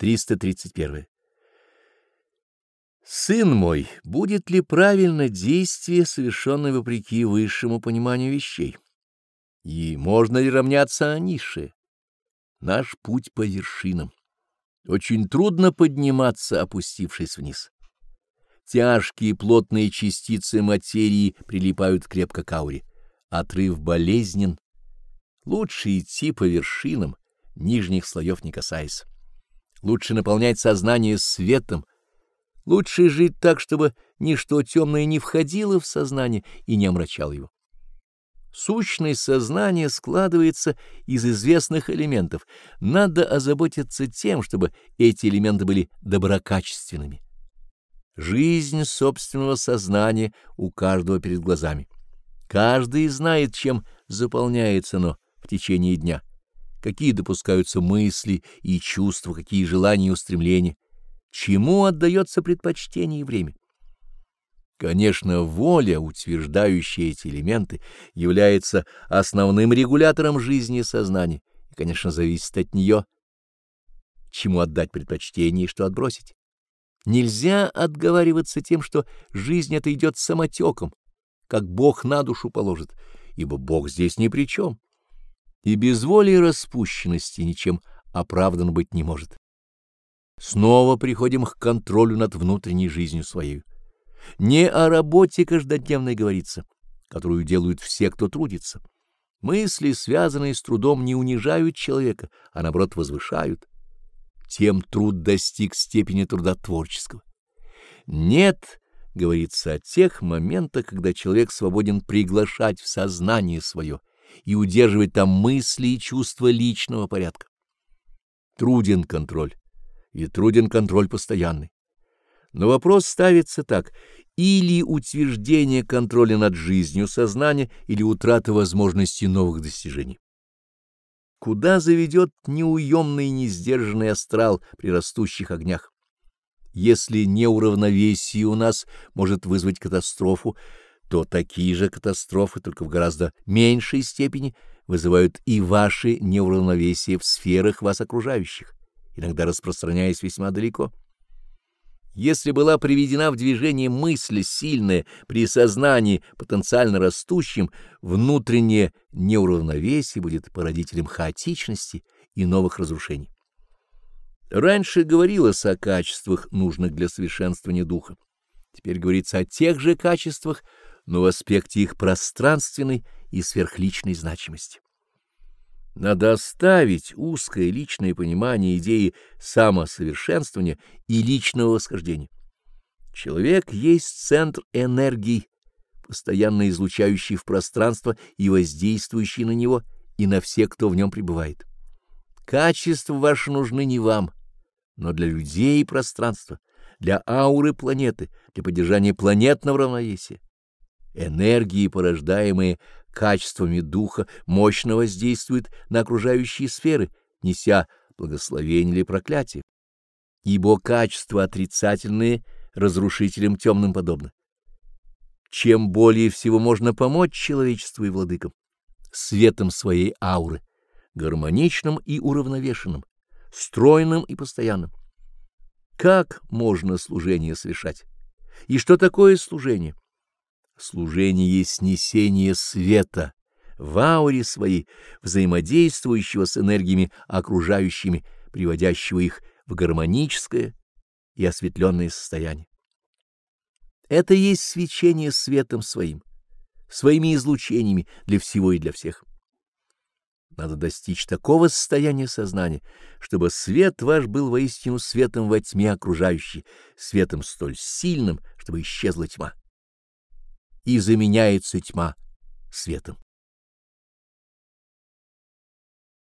331. Сын мой, будет ли правильно действие, совершенное вопреки высшему пониманию вещей? И можно ли равняться Анише? Наш путь по вершинам. Очень трудно подниматься, опустившись вниз. Тяжкие плотные частицы материи прилипают крепко к ауре. Отрыв болезнен. Лучше идти по вершинам, нижних слоев не касаясь. Лучше наполнять сознание светом, лучше жить так, чтобы ничто темное не входило в сознание и не омрачало его. Сущность сознания складывается из известных элементов. Надо озаботиться тем, чтобы эти элементы были доброкачественными. Жизнь собственного сознания у каждого перед глазами. Каждый знает, чем заполняется оно в течение дня какие допускаются мысли и чувства, какие желания и устремления, чему отдается предпочтение и время. Конечно, воля, утверждающая эти элементы, является основным регулятором жизни и сознания, и, конечно, зависит от нее, чему отдать предпочтение и что отбросить. Нельзя отговариваться тем, что жизнь это идет самотеком, как Бог на душу положит, ибо Бог здесь ни при чем и без воли и распущенности ничем оправдан быть не может. Снова приходим к контролю над внутренней жизнью своей. Не о работе каждодневной говорится, которую делают все, кто трудится. Мысли, связанные с трудом, не унижают человека, а наоборот возвышают. Тем труд достиг степени труда творческого. Нет, говорится о тех моментах, когда человек свободен приглашать в сознание свое и удерживать там мысли и чувства личного порядка. Труден контроль, и труден контроль постоянный. Но вопрос ставится так: или утверждение контроля над жизнью сознания, или утрата возможности новых достижений. Куда заведет неуемный несдержанный астрал при растущих огнях? Если неуравновесие у нас может вызвать катастрофу, то такие же катастрофы, только в гораздо меньшей степени, вызывают и ваши неуравновесия в сферах вас окружающих, иногда распространяясь весьма далеко. Если была приведена в движение мысль сильная при сознании потенциально растущем, внутреннее неуравновесие будет породителем хаотичности и новых разрушений. Раньше говорилось о качествах, нужных для совершенствования духа. Теперь говорится о тех же качествах, но в аспекте их пространственной и сверхличной значимости. Надо оставить узкое личное понимание идеи самосовершенствования и личного восхождения. Человек есть центр энергии, постоянно излучающий в пространство и воздействующий на него и на всех, кто в нем пребывает. Качества ваши нужны не вам, но для людей и пространства, для ауры планеты, для поддержания планетного равновесия. Энергии, порождаемые качествами духа, мощно воздействуют на окружающие сферы, неся благословение или проклятие. Ибо качества отрицательные разрушителям темным подобны. Чем более всего можно помочь человечеству и владыкам? Светом своей ауры, гармоничным и уравновешенным, стройным и постоянным. Как можно служение совершать? И что такое служение? Служение есть снесение света в ауре своей, взаимодействующего с энергиями окружающими, приводящего их в гармоническое и осветленное состояние. Это есть свечение светом своим, своими излучениями для всего и для всех. Надо достичь такого состояния сознания, чтобы свет ваш был воистину светом во тьме окружающей, светом столь сильным, чтобы исчезла тьма и заменяется тьма светом.